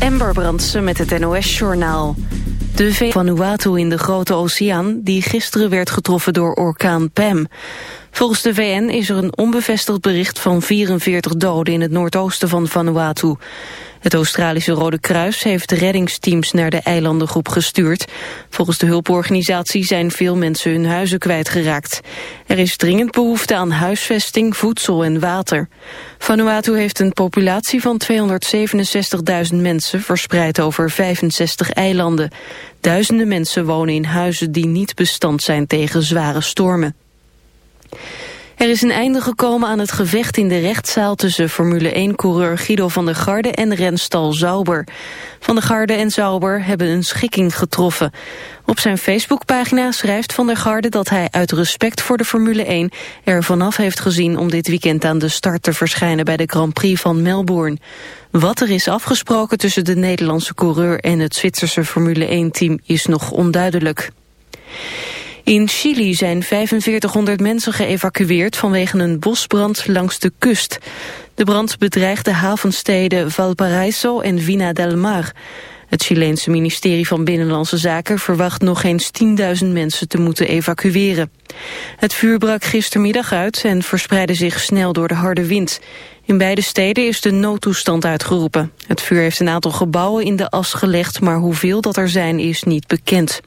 Amber Brandsen met het NOS-journaal. De Vanuatu in de Grote Oceaan, die gisteren werd getroffen door orkaan Pam. Volgens de VN is er een onbevestigd bericht van 44 doden in het noordoosten van Vanuatu. Het Australische Rode Kruis heeft reddingsteams naar de eilandengroep gestuurd. Volgens de hulporganisatie zijn veel mensen hun huizen kwijtgeraakt. Er is dringend behoefte aan huisvesting, voedsel en water. Vanuatu heeft een populatie van 267.000 mensen verspreid over 65 eilanden. Duizenden mensen wonen in huizen die niet bestand zijn tegen zware stormen. Er is een einde gekomen aan het gevecht in de rechtszaal tussen Formule 1-coureur Guido van der Garde en renstal Zauber. Van der Garde en Zauber hebben een schikking getroffen. Op zijn Facebookpagina schrijft Van der Garde dat hij uit respect voor de Formule 1 er vanaf heeft gezien om dit weekend aan de start te verschijnen bij de Grand Prix van Melbourne. Wat er is afgesproken tussen de Nederlandse coureur en het Zwitserse Formule 1-team is nog onduidelijk. In Chili zijn 4500 mensen geëvacueerd vanwege een bosbrand langs de kust. De brand bedreigt de havensteden Valparaiso en Vina del Mar. Het Chileense ministerie van Binnenlandse Zaken verwacht nog eens 10.000 mensen te moeten evacueren. Het vuur brak gistermiddag uit en verspreidde zich snel door de harde wind. In beide steden is de noodtoestand uitgeroepen. Het vuur heeft een aantal gebouwen in de as gelegd, maar hoeveel dat er zijn is niet bekend.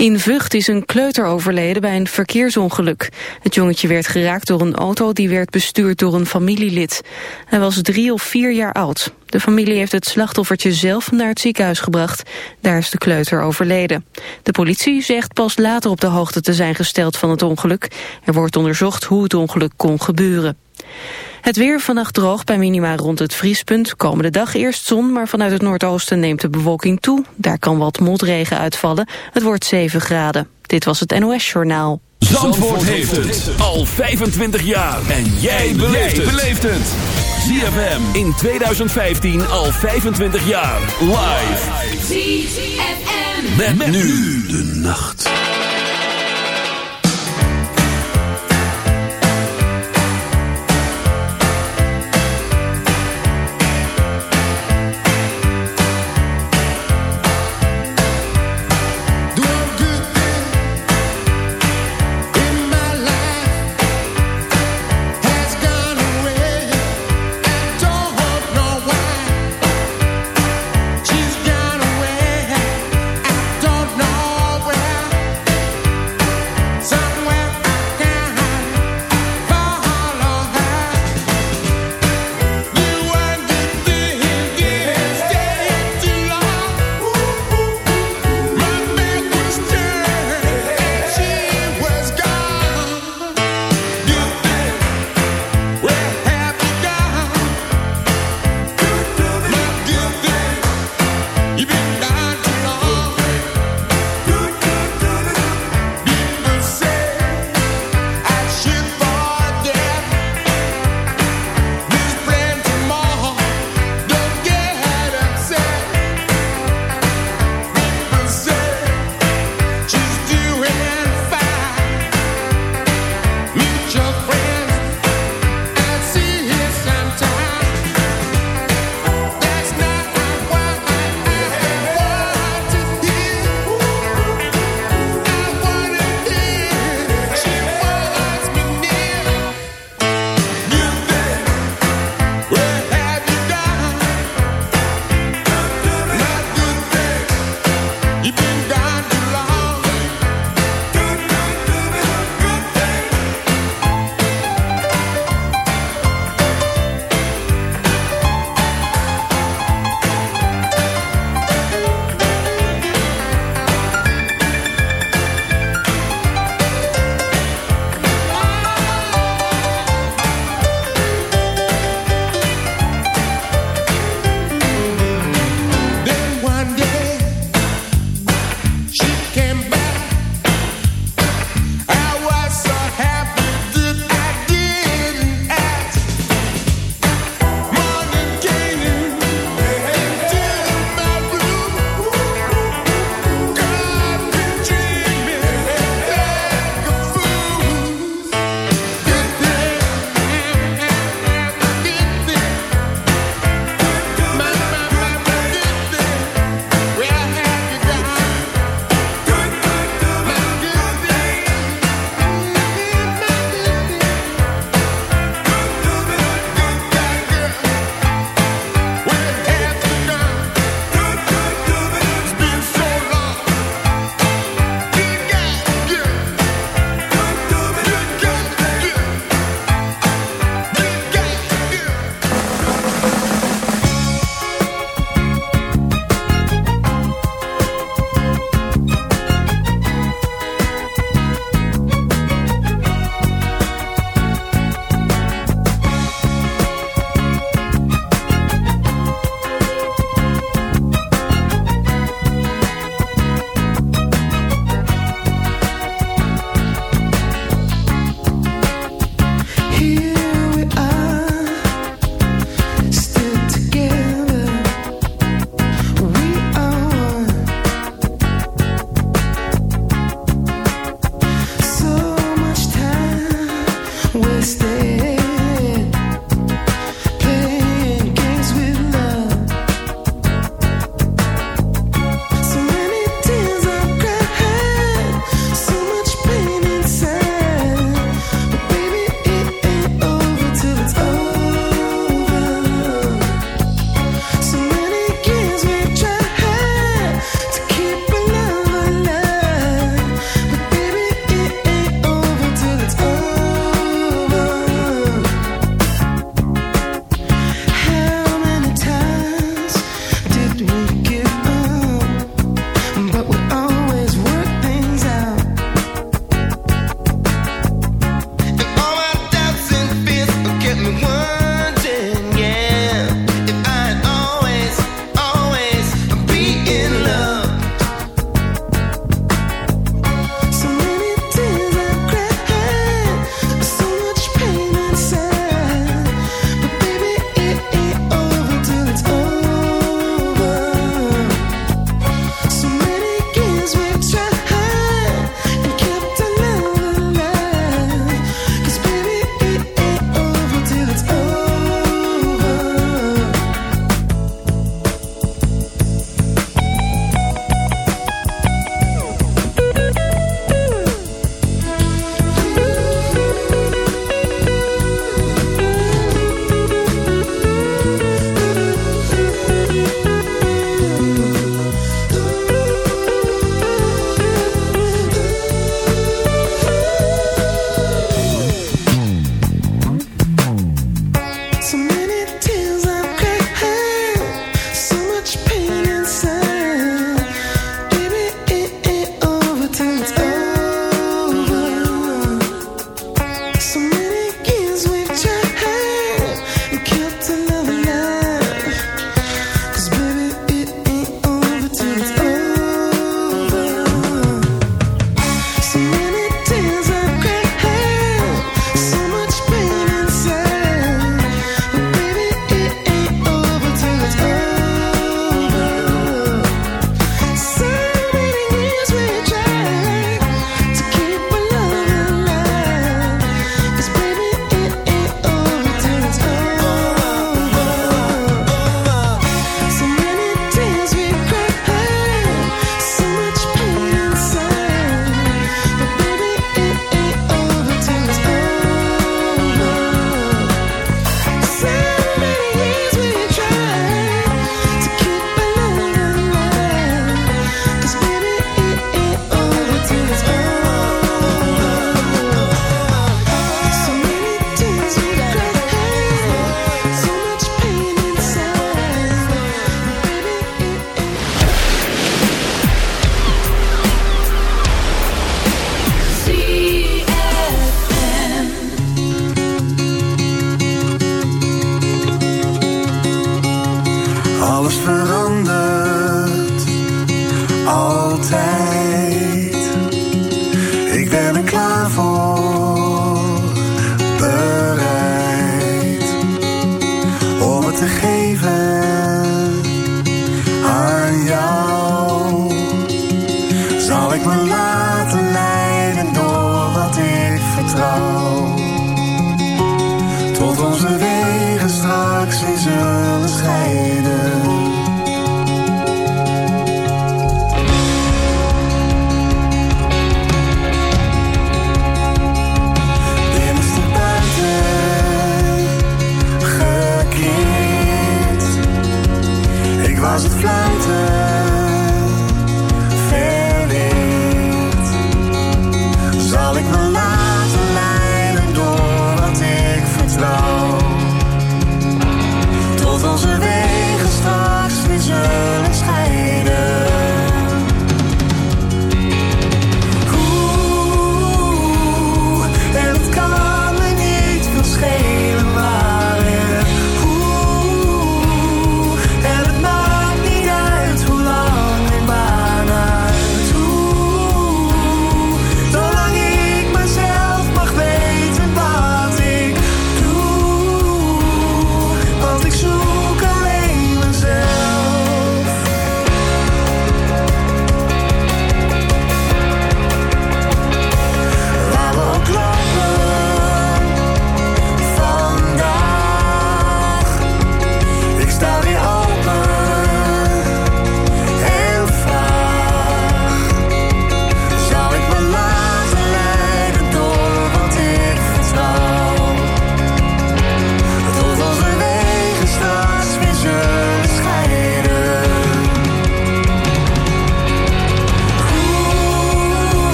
In Vught is een kleuter overleden bij een verkeersongeluk. Het jongetje werd geraakt door een auto die werd bestuurd door een familielid. Hij was drie of vier jaar oud. De familie heeft het slachtoffertje zelf naar het ziekenhuis gebracht. Daar is de kleuter overleden. De politie zegt pas later op de hoogte te zijn gesteld van het ongeluk. Er wordt onderzocht hoe het ongeluk kon gebeuren. Het weer vannacht droog bij minima rond het vriespunt. Komende dag eerst zon, maar vanuit het noordoosten neemt de bewolking toe. Daar kan wat motregen uitvallen. Het wordt 7 graden. Dit was het NOS Journaal. Zandvoort, heeft het al 25 jaar. En jij beleeft het. ZFM in 2015 al 25 jaar. Live. ZFM. met nu de nacht.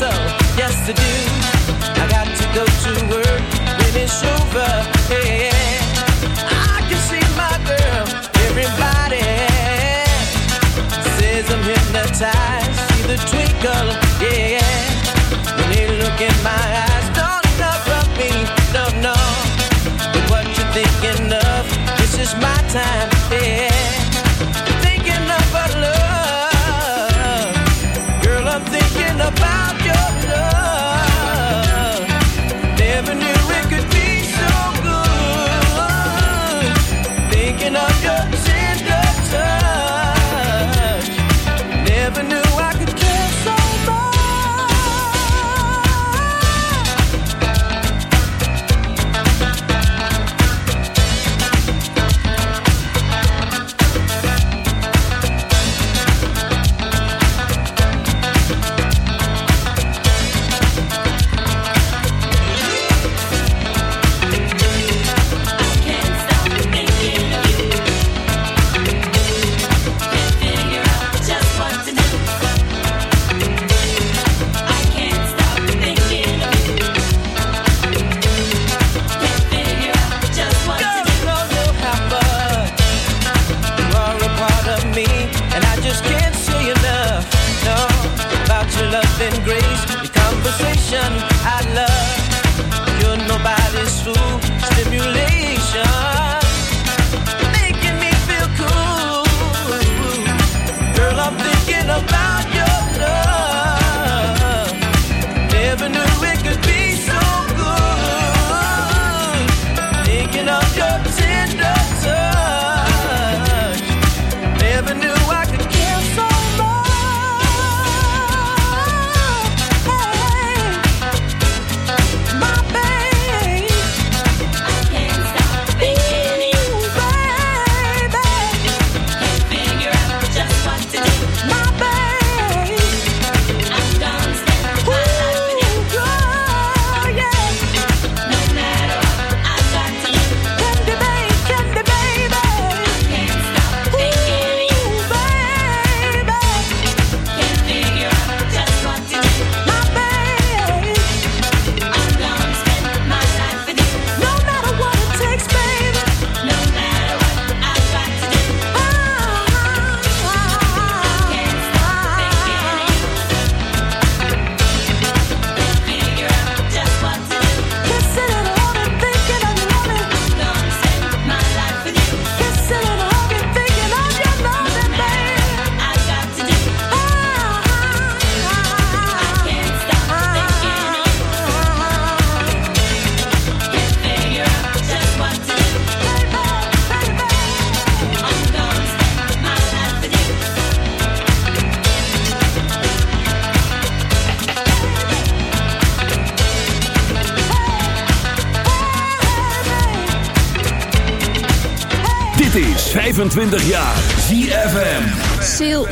so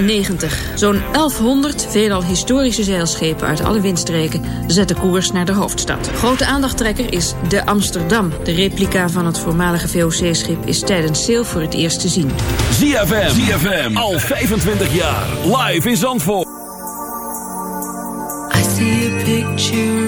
1890. Zo'n 1100, veelal historische zeilschepen uit alle windstreken, zetten koers naar de hoofdstad. Grote aandachttrekker is de Amsterdam. De replica van het voormalige VOC-schip is tijdens sail voor het eerst te zien. ZFM, ZFM, al 25 jaar, live in Zandvoort. I see a picture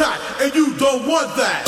and you don't want that.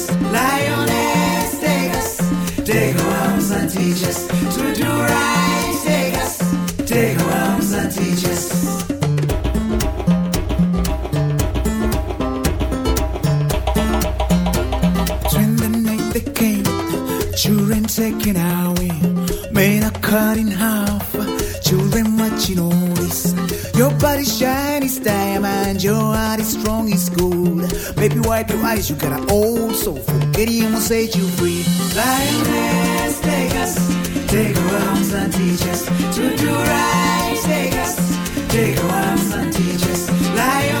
Is strong as gold. Baby, wipe your eyes, you got an old soul. Forget him will set you free. Lioness, take us, take our arms and teach us to do right. Take us, take our arms and teach us. Lioness,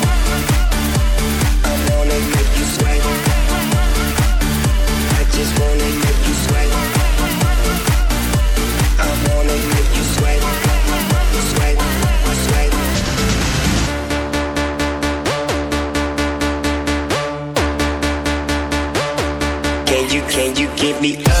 Me up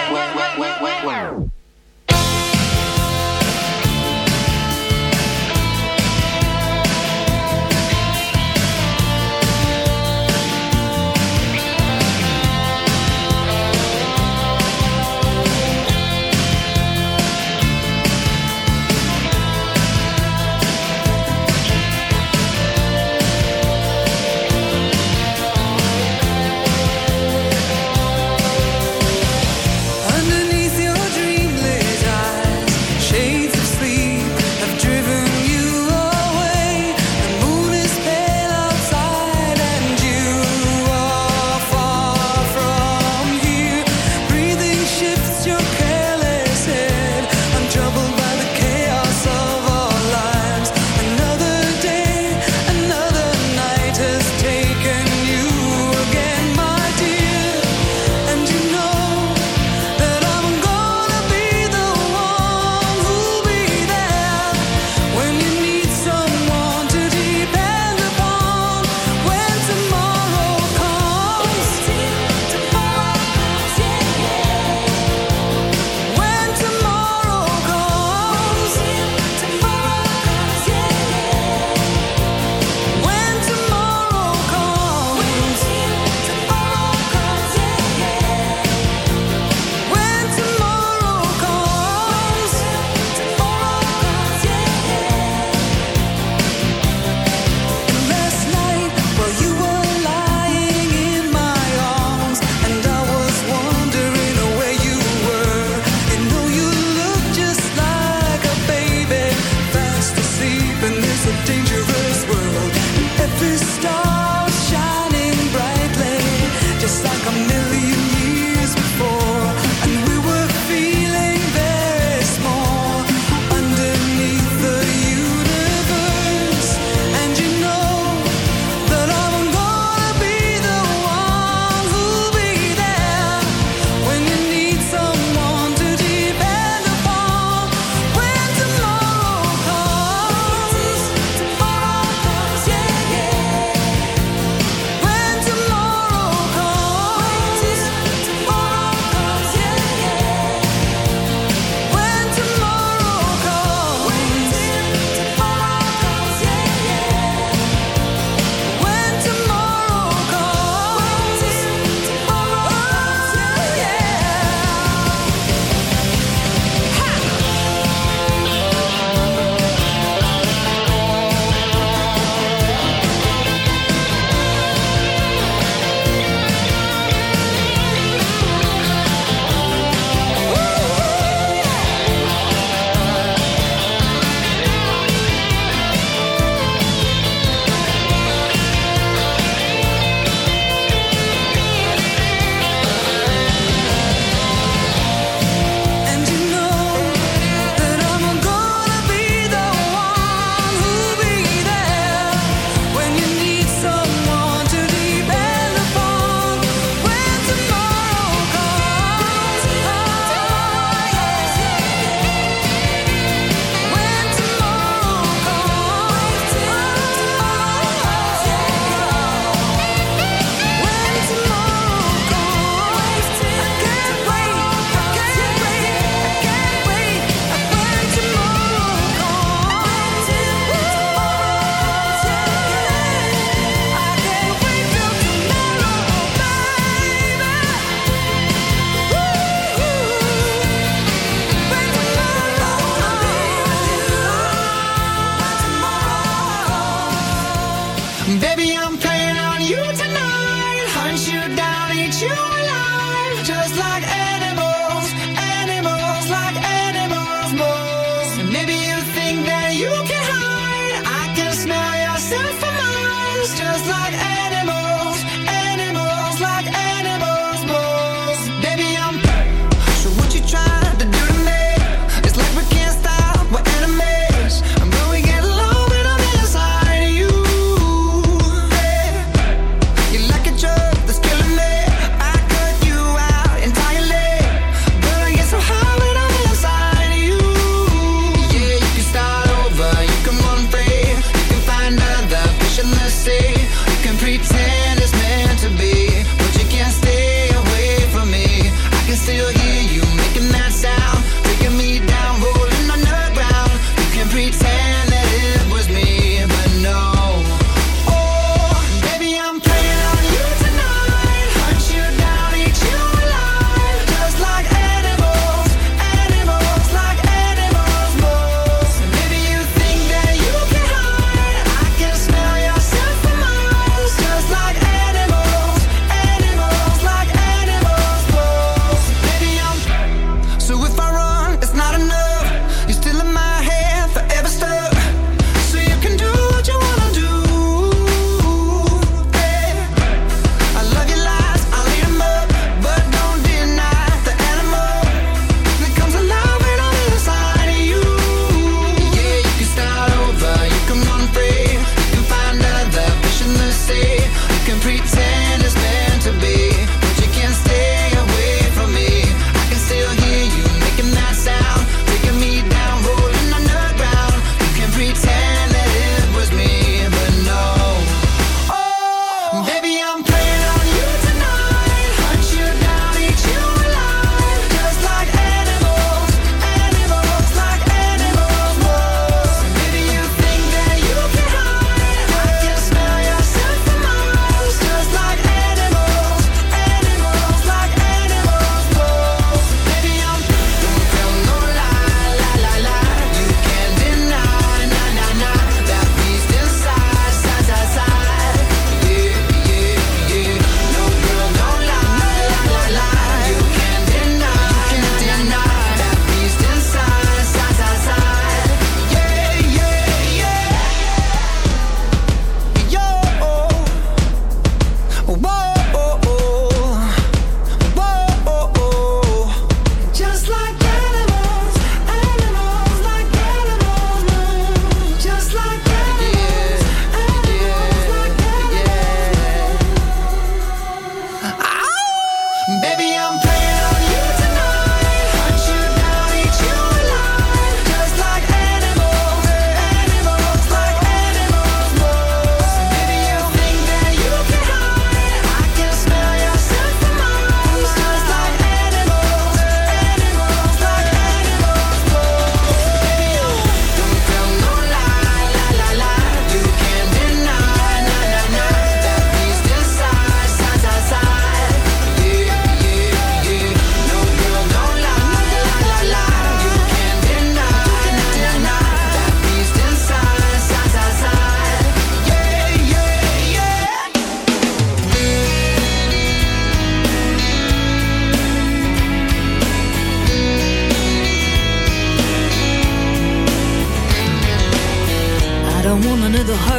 Just like